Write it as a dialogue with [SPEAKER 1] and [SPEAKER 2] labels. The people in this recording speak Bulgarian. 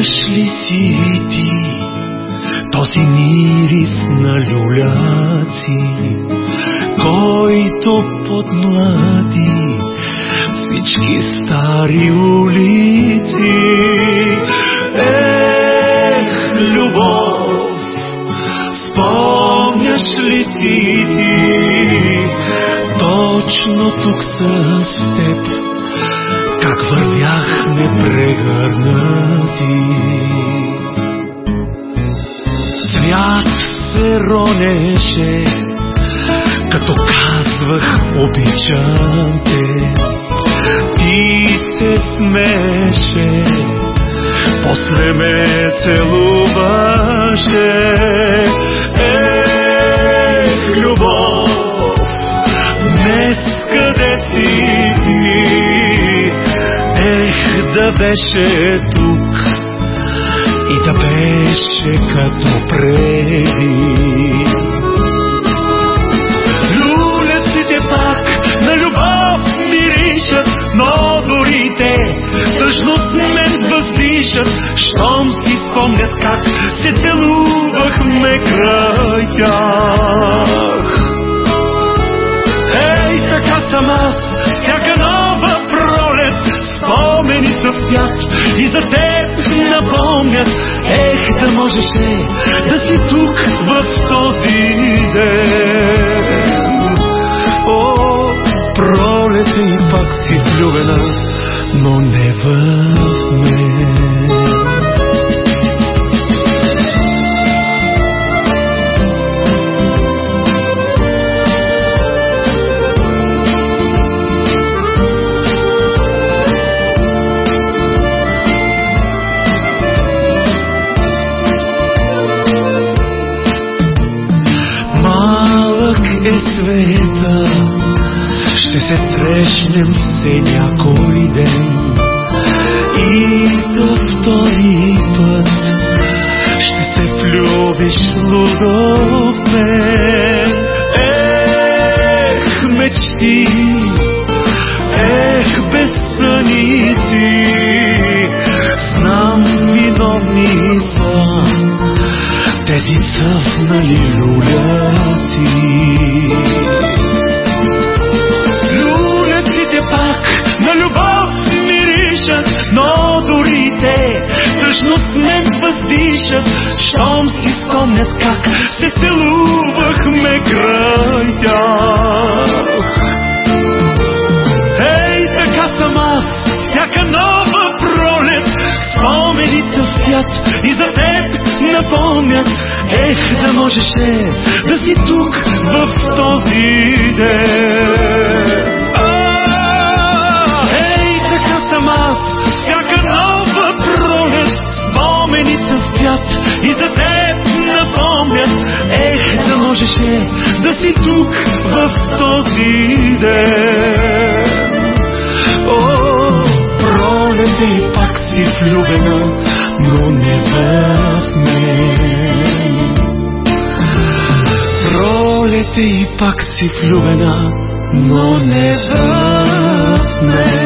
[SPEAKER 1] Спомняш ли си ти този мирис на люляци, който подмлади всички стари улици? Ех, любов, спомняш ли си ти точно тук с теб? Как вървяхме прегърнати. Свят се ронеше, като казвах обичам те. Ти се смеше, после ме целуваше. Да беше тук и да беше като преди. Люлеците пак на любов миришат, но дори те тъжно мен въздишат, щом си спомнят как се целувахме можеше да си тук в този ден. Се срещнем все някой ден. И за втори път ще се влюбиш лудо в мен. Ех, мечти, ех, безсъници, знам виновни са тези цъфнали люляци. Но дори те с мен въздишат, щом си спомнят как се целувахме край тях. Ей, така съм аз, всяка нова пролет, спомени цъфтят и за теб напомнят. Ех, да можеше да си тук в този ден. Да си тук в този ден. О, пролет и пак си влюбена, но не в мен. Пролет и пак си влюбена, но не в мен.